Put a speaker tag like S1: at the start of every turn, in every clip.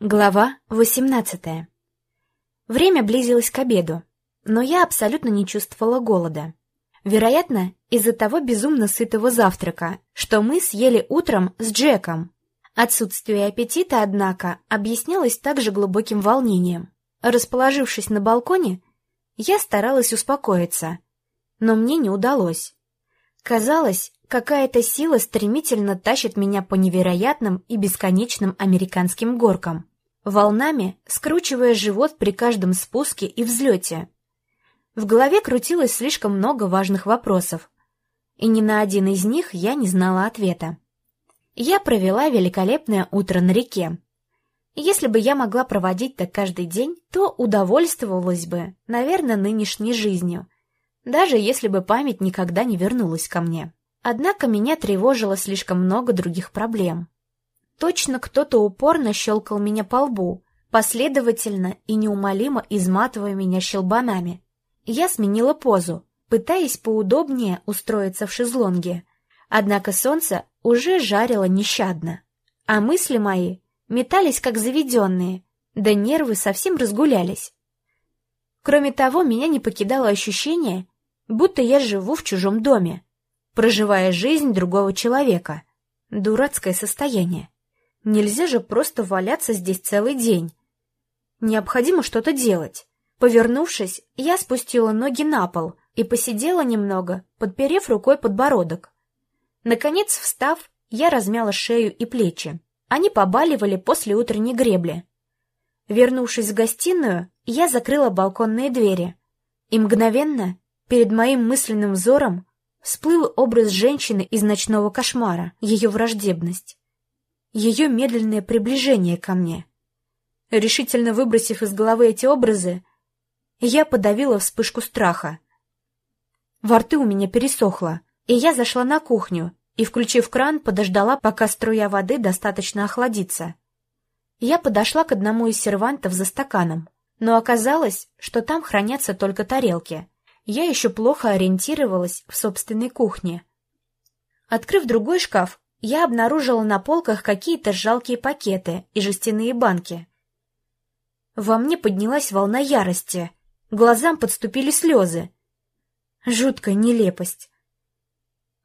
S1: Глава 18 Время близилось к обеду, но я абсолютно не чувствовала голода. Вероятно, из-за того безумно сытого завтрака, что мы съели утром с Джеком. Отсутствие аппетита, однако, объяснялось также глубоким волнением. Расположившись на балконе, я старалась успокоиться, но мне не удалось. Казалось, какая-то сила стремительно тащит меня по невероятным и бесконечным американским горкам волнами скручивая живот при каждом спуске и взлете. В голове крутилось слишком много важных вопросов, и ни на один из них я не знала ответа. Я провела великолепное утро на реке. Если бы я могла проводить так каждый день, то удовольствовалась бы, наверное, нынешней жизнью, даже если бы память никогда не вернулась ко мне. Однако меня тревожило слишком много других проблем. Точно кто-то упорно щелкал меня по лбу, последовательно и неумолимо изматывая меня щелбанами. Я сменила позу, пытаясь поудобнее устроиться в шезлонге. Однако солнце уже жарило нещадно, а мысли мои метались как заведенные, да нервы совсем разгулялись. Кроме того, меня не покидало ощущение, будто я живу в чужом доме, проживая жизнь другого человека. Дурацкое состояние. Нельзя же просто валяться здесь целый день. Необходимо что-то делать. Повернувшись, я спустила ноги на пол и посидела немного, подперев рукой подбородок. Наконец, встав, я размяла шею и плечи. Они побаливали после утренней гребли. Вернувшись в гостиную, я закрыла балконные двери. И мгновенно, перед моим мысленным взором, всплыл образ женщины из ночного кошмара, ее враждебность ее медленное приближение ко мне. Решительно выбросив из головы эти образы, я подавила вспышку страха. Во рту у меня пересохло, и я зашла на кухню и, включив кран, подождала, пока струя воды достаточно охладится. Я подошла к одному из сервантов за стаканом, но оказалось, что там хранятся только тарелки. Я еще плохо ориентировалась в собственной кухне. Открыв другой шкаф, я обнаружила на полках какие-то жалкие пакеты и жестяные банки. Во мне поднялась волна ярости, глазам подступили слезы. Жуткая нелепость.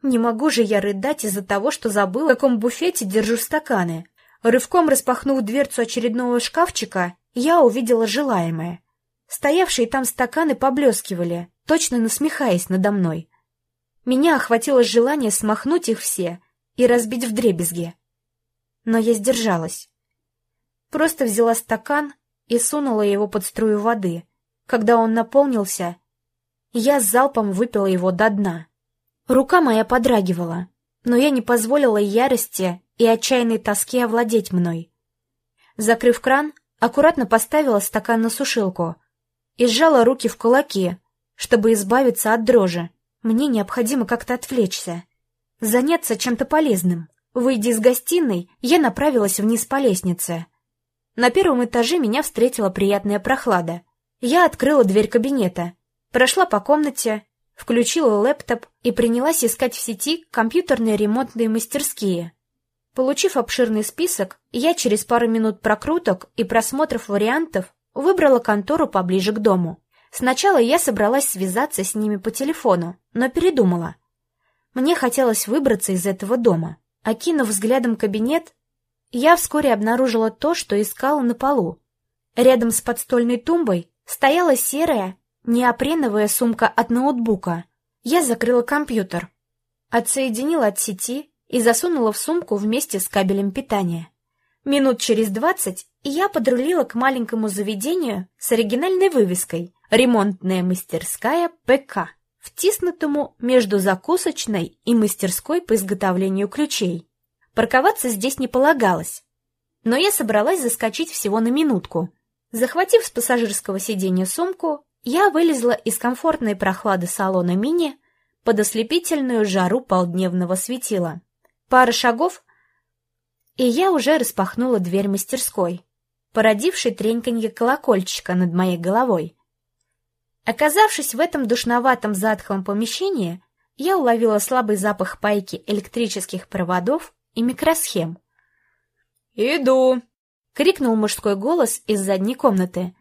S1: Не могу же я рыдать из-за того, что забыла, в каком буфете держу стаканы. Рывком распахнув дверцу очередного шкафчика, я увидела желаемое. Стоявшие там стаканы поблескивали, точно насмехаясь надо мной. Меня охватило желание смахнуть их все — и разбить вдребезги. Но я сдержалась. Просто взяла стакан и сунула его под струю воды. Когда он наполнился, я залпом выпила его до дна. Рука моя подрагивала, но я не позволила ярости и отчаянной тоске овладеть мной. Закрыв кран, аккуратно поставила стакан на сушилку и сжала руки в кулаки, чтобы избавиться от дрожи. Мне необходимо как-то отвлечься заняться чем-то полезным. Выйдя из гостиной, я направилась вниз по лестнице. На первом этаже меня встретила приятная прохлада. Я открыла дверь кабинета, прошла по комнате, включила лэптоп и принялась искать в сети компьютерные ремонтные мастерские. Получив обширный список, я через пару минут прокруток и просмотров вариантов выбрала контору поближе к дому. Сначала я собралась связаться с ними по телефону, но передумала. Мне хотелось выбраться из этого дома. Окинув взглядом кабинет, я вскоре обнаружила то, что искала на полу. Рядом с подстольной тумбой стояла серая, неопреновая сумка от ноутбука. Я закрыла компьютер, отсоединила от сети и засунула в сумку вместе с кабелем питания. Минут через двадцать я подрулила к маленькому заведению с оригинальной вывеской «Ремонтная мастерская ПК» втиснутому между закусочной и мастерской по изготовлению ключей. Парковаться здесь не полагалось, но я собралась заскочить всего на минутку. Захватив с пассажирского сиденья сумку, я вылезла из комфортной прохлады салона мини под ослепительную жару полдневного светила. Пара шагов, и я уже распахнула дверь мастерской, породившей треньканье колокольчика над моей головой. Оказавшись в этом душноватом затхлом помещении, я уловила слабый запах пайки электрических проводов и микросхем.
S2: «Иду!»
S1: — крикнул мужской голос из задней комнаты.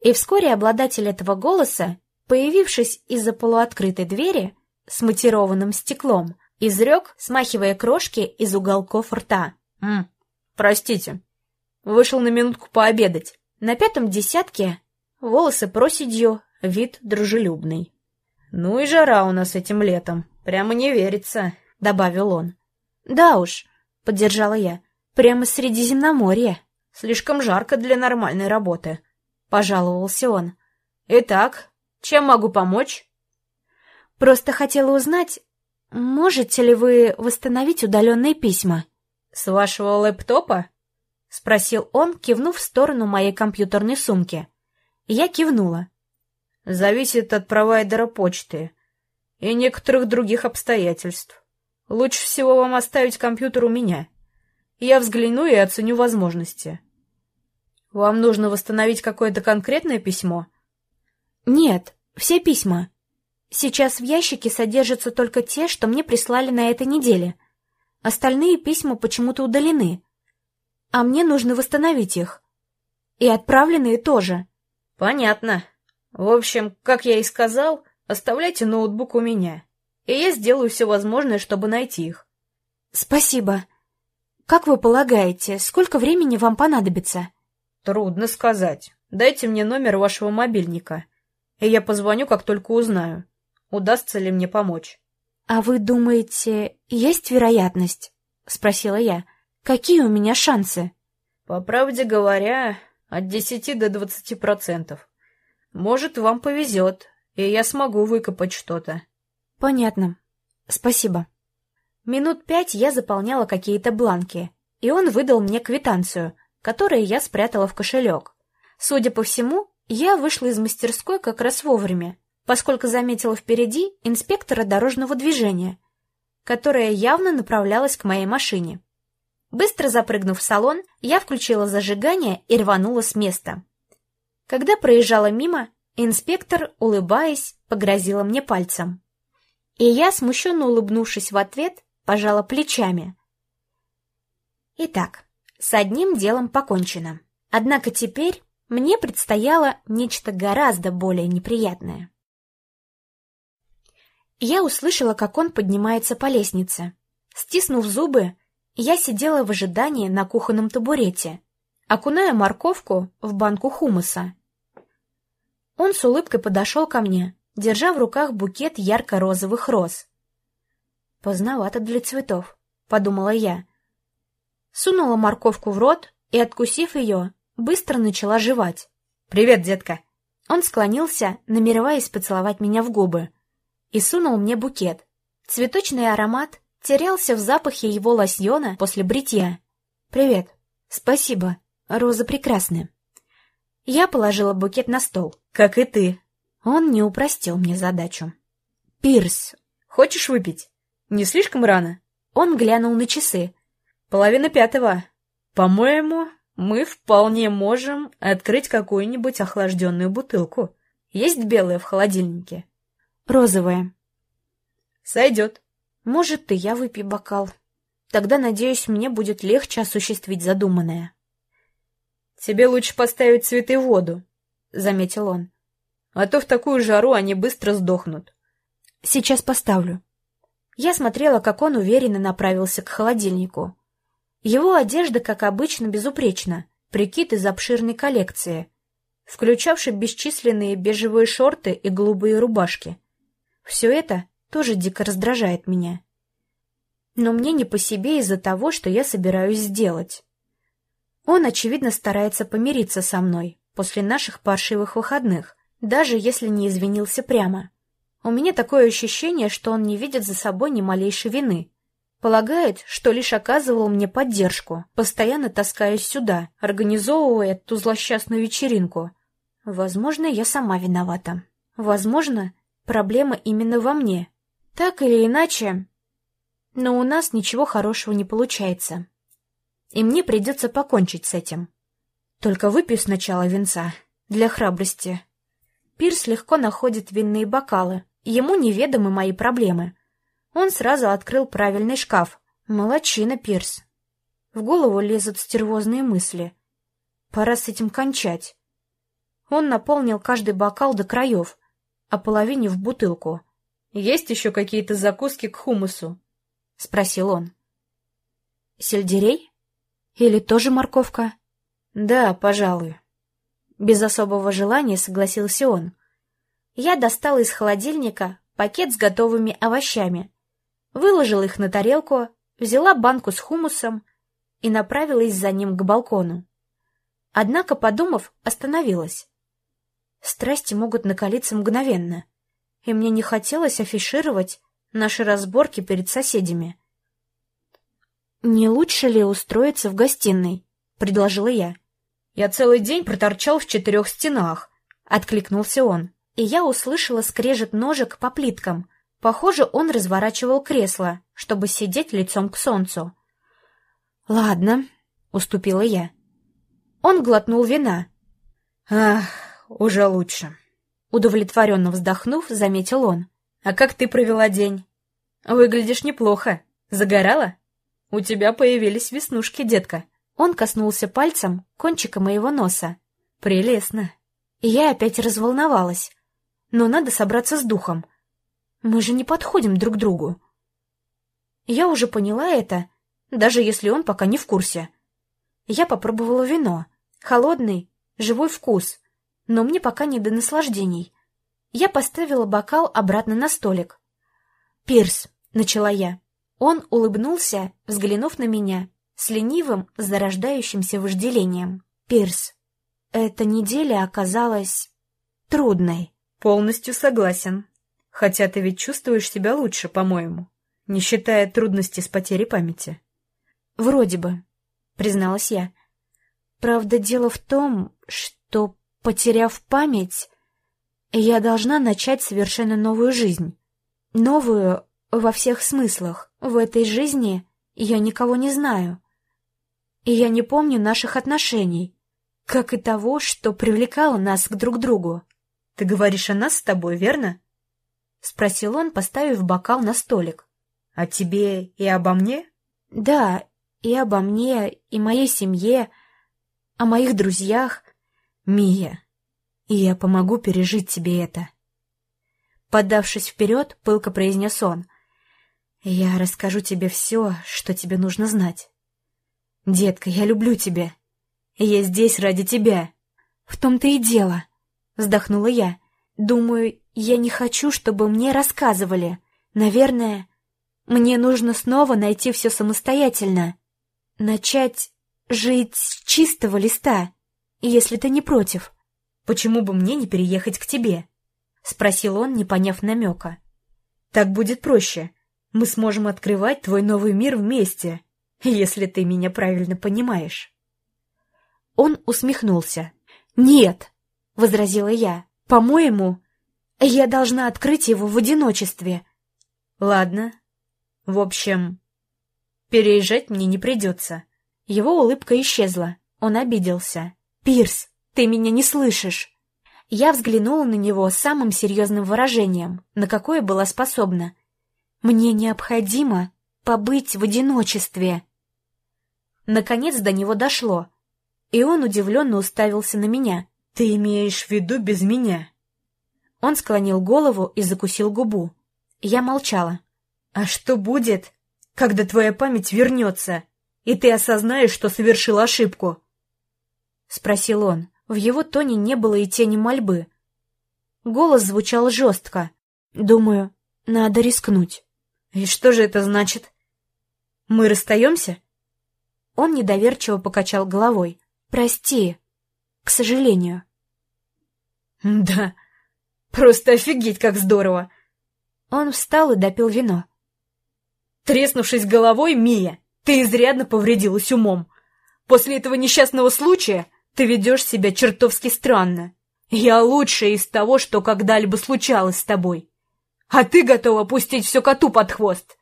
S1: И вскоре обладатель этого голоса, появившись из-за полуоткрытой двери с матированным стеклом, изрек, смахивая крошки из уголков рта.
S2: «М, простите, вышел на минутку пообедать».
S1: На пятом десятке волосы проседью, вид дружелюбный.
S2: «Ну и жара у нас этим летом, прямо не верится», — добавил он.
S1: «Да уж», — поддержала я, — «прямо Средиземноморье».
S2: «Слишком жарко для нормальной работы», — пожаловался он. «Итак, чем могу помочь?»
S1: «Просто хотела узнать, можете ли вы восстановить удаленные письма?»
S2: «С вашего лэптопа?» — спросил он, кивнув в сторону моей компьютерной сумки. Я кивнула. «Зависит от провайдера почты и некоторых других обстоятельств. Лучше всего вам оставить компьютер у меня. Я взгляну и оценю возможности. Вам нужно восстановить какое-то конкретное письмо?»
S1: «Нет, все письма. Сейчас в ящике содержатся только те, что мне прислали на этой неделе. Остальные письма почему-то удалены» а мне нужно восстановить их. И отправленные тоже.
S2: Понятно. В общем, как я и сказал, оставляйте ноутбук у меня, и я сделаю все возможное, чтобы найти их.
S1: Спасибо. Как вы полагаете, сколько времени вам понадобится?
S2: Трудно сказать. Дайте мне номер вашего мобильника, и я позвоню, как только узнаю, удастся ли мне помочь.
S1: А вы думаете, есть вероятность? Спросила я. Какие у меня шансы?
S2: По правде говоря, от десяти до двадцати процентов. Может, вам повезет, и я смогу выкопать что-то.
S1: Понятно. Спасибо. Минут пять я заполняла какие-то бланки, и он выдал мне квитанцию, которую я спрятала в кошелек. Судя по всему, я вышла из мастерской как раз вовремя, поскольку заметила впереди инспектора дорожного движения, которая явно направлялась к моей машине. Быстро запрыгнув в салон, я включила зажигание и рванула с места. Когда проезжала мимо, инспектор, улыбаясь, погрозила мне пальцем. И я, смущенно улыбнувшись в ответ, пожала плечами. Итак, с одним делом покончено. Однако теперь мне предстояло нечто гораздо более неприятное. Я услышала, как он поднимается по лестнице. Стиснув зубы, я сидела в ожидании на кухонном табурете, окуная морковку в банку хумуса. Он с улыбкой подошел ко мне, держа в руках букет ярко-розовых роз. «Поздновато для цветов», — подумала я. Сунула морковку в рот и, откусив ее, быстро начала жевать.
S2: «Привет, детка!»
S1: Он склонился, намереваясь поцеловать меня в губы, и сунул мне букет. Цветочный аромат терялся в запахе его лосьона после бритья. «Привет. Спасибо. Роза прекрасная». Я положила букет на стол.
S2: «Как и ты».
S1: Он не упростил мне задачу.
S2: «Пирс, хочешь выпить? Не слишком рано?»
S1: Он глянул на часы.
S2: «Половина пятого. По-моему, мы вполне можем открыть какую-нибудь охлажденную бутылку. Есть белая в холодильнике?»
S1: «Розовая».
S2: «Сойдет».
S1: Может, и я выпью бокал. Тогда, надеюсь, мне будет легче осуществить задуманное.
S2: «Тебе лучше поставить цветы в воду», — заметил он. «А то в такую жару они быстро сдохнут».
S1: «Сейчас поставлю». Я смотрела, как он уверенно направился к холодильнику. Его одежда, как обычно, безупречна, прикид из обширной коллекции, включавший бесчисленные бежевые шорты и голубые рубашки. Все это тоже дико раздражает меня. Но мне не по себе из-за того, что я собираюсь сделать. Он, очевидно, старается помириться со мной после наших паршивых выходных, даже если не извинился прямо. У меня такое ощущение, что он не видит за собой ни малейшей вины. Полагает, что лишь оказывал мне поддержку, постоянно таскаясь сюда, организовывая ту злосчастную вечеринку. Возможно, я сама виновата. Возможно, проблема именно во мне, так или иначе, но у нас ничего хорошего не получается. И мне придется покончить с этим. Только выпью сначала винца, для храбрости. Пирс легко находит винные бокалы, ему неведомы мои проблемы. Он сразу открыл правильный шкаф. Молодчина, Пирс. В голову лезут стервозные мысли.
S2: Пора с этим кончать. Он наполнил каждый бокал до краев, а половине в бутылку. «Есть еще какие-то закуски к хумусу?» — спросил он.
S1: «Сельдерей? Или тоже морковка?»
S2: «Да, пожалуй».
S1: Без особого желания согласился он. Я достала из холодильника пакет с готовыми овощами, выложила их на тарелку, взяла банку с хумусом и направилась за ним к балкону. Однако, подумав, остановилась. Страсти могут накалиться мгновенно, и мне не хотелось афишировать наши разборки перед соседями. «Не лучше ли устроиться в гостиной?» — предложила я.
S2: «Я целый день проторчал в четырех стенах», — откликнулся он.
S1: И я услышала скрежет ножек по плиткам. Похоже, он разворачивал кресло, чтобы сидеть лицом к солнцу. «Ладно», — уступила я. Он глотнул вина.
S2: «Ах, уже лучше», — удовлетворенно вздохнув, заметил он. «А как ты провела день? Выглядишь неплохо. Загорала? У тебя появились веснушки, детка».
S1: Он коснулся пальцем кончика моего носа.
S2: «Прелестно».
S1: И я опять разволновалась. Но надо собраться с духом. Мы же не подходим друг другу. Я уже поняла это, даже если он пока не в курсе. Я попробовала вино. Холодный, живой вкус. Но мне пока не до наслаждений. Я поставила бокал обратно на столик. «Пирс», — начала я. Он улыбнулся, взглянув на меня, с ленивым, зарождающимся вожделением. «Пирс, эта неделя оказалась трудной».
S2: «Полностью согласен. Хотя ты ведь чувствуешь себя лучше, по-моему, не считая трудностей с потерей памяти».
S1: «Вроде бы», — призналась я. «Правда, дело в том, что, потеряв память, я должна начать совершенно новую жизнь. Новую во всех смыслах. В этой жизни я никого не знаю. И я не помню наших отношений, как и того, что привлекало нас к друг другу.
S2: «Ты говоришь о нас с тобой, верно?» — спросил он, поставив бокал на столик. «О тебе и обо мне?»
S1: «Да, и обо мне, и моей семье, о моих друзьях.
S2: Мия, я помогу пережить тебе это».
S1: Подавшись вперед, пылко произнес он. «Я расскажу тебе все, что тебе нужно знать. Детка, я люблю тебя. Я здесь ради тебя. В том-то и дело». Вздохнула я. Думаю, я не хочу, чтобы мне рассказывали. Наверное, мне нужно снова найти все самостоятельно. Начать жить с чистого листа, если ты не против.
S2: Почему бы мне не переехать к тебе? Спросил он, не поняв намека. Так будет проще. Мы сможем открывать твой новый мир вместе, если ты меня правильно понимаешь.
S1: Он усмехнулся. «Нет!» — возразила я. «По-моему, я должна открыть его в одиночестве».
S2: «Ладно. В общем, переезжать мне не придется».
S1: Его улыбка исчезла. Он обиделся. «Пирс, ты меня не слышишь!» Я взглянула на него с самым серьезным выражением, на какое была способна. «Мне необходимо побыть в одиночестве». Наконец до него дошло, и он удивленно уставился на меня.
S2: «Ты имеешь в виду без меня?»
S1: Он склонил голову и закусил губу. Я молчала.
S2: «А что будет, когда твоя память вернется, и ты осознаешь, что совершил ошибку?»
S1: Спросил он. В его тоне не было и тени мольбы. Голос звучал жестко. Думаю, надо рискнуть.
S2: «И что же это значит? Мы расстаемся?»
S1: Он недоверчиво покачал головой. «Прости, к сожалению.
S2: Да, просто офигеть, как здорово.
S1: Он встал и допил вино.
S2: Треснувшись головой, Мия, ты изрядно повредилась умом. После этого несчастного случая ты ведешь себя чертовски странно. Я лучшая из того, что когда-либо случалось с тобой. А ты готова пустить все коту под хвост.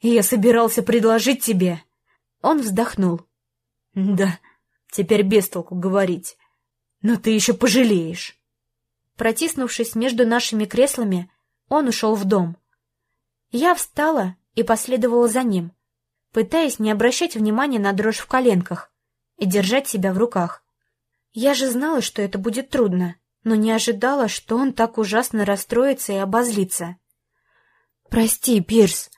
S2: Я собирался предложить тебе...
S1: Он вздохнул.
S2: Да, Теперь без толку говорить. Но ты еще пожалеешь.
S1: Протиснувшись между нашими креслами, он ушел в дом. Я встала и последовала за ним, пытаясь не обращать внимания на дрожь в коленках и держать себя в руках. Я же знала, что это будет трудно, но не ожидала, что он так ужасно расстроится и обозлится. «Прости, Пирс,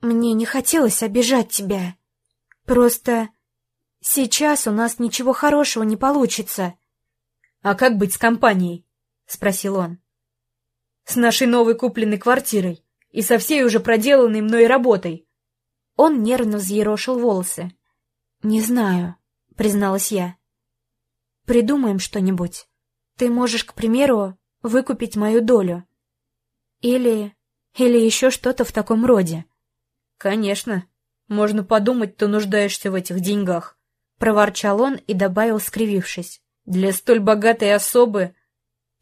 S1: мне не хотелось обижать тебя. Просто сейчас у нас ничего хорошего не получится».
S2: «А как быть с компанией?» — спросил он. «С нашей новой купленной квартирой и со всей уже проделанной мной работой».
S1: Он нервно взъерошил волосы. «Не знаю», — призналась я. «Придумаем что-нибудь. Ты можешь, к примеру, выкупить мою долю. Или... или еще что-то в таком роде».
S2: «Конечно. Можно подумать, ты нуждаешься в этих деньгах», — проворчал он и добавил, скривившись. «Для столь богатой особы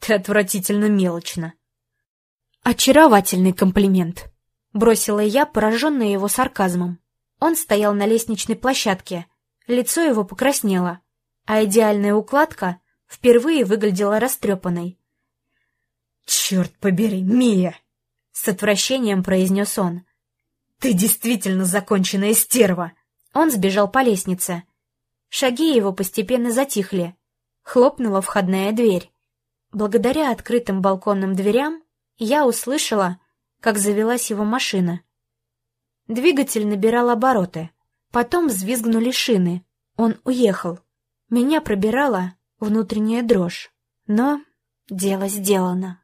S2: ты отвратительно мелочна».
S1: «Очаровательный комплимент», — бросила я, пораженная его сарказмом. Он стоял на лестничной площадке, лицо его покраснело, а идеальная укладка впервые выглядела растрепанной.
S2: «Черт побери, Мия!» — с отвращением произнес он. «Ты действительно законченная стерва!»
S1: Он сбежал по лестнице. Шаги его постепенно затихли. Хлопнула входная дверь. Благодаря открытым балконным дверям я услышала, как завелась его машина. Двигатель набирал обороты. Потом взвизгнули шины. Он уехал. Меня пробирала внутренняя дрожь. Но дело сделано.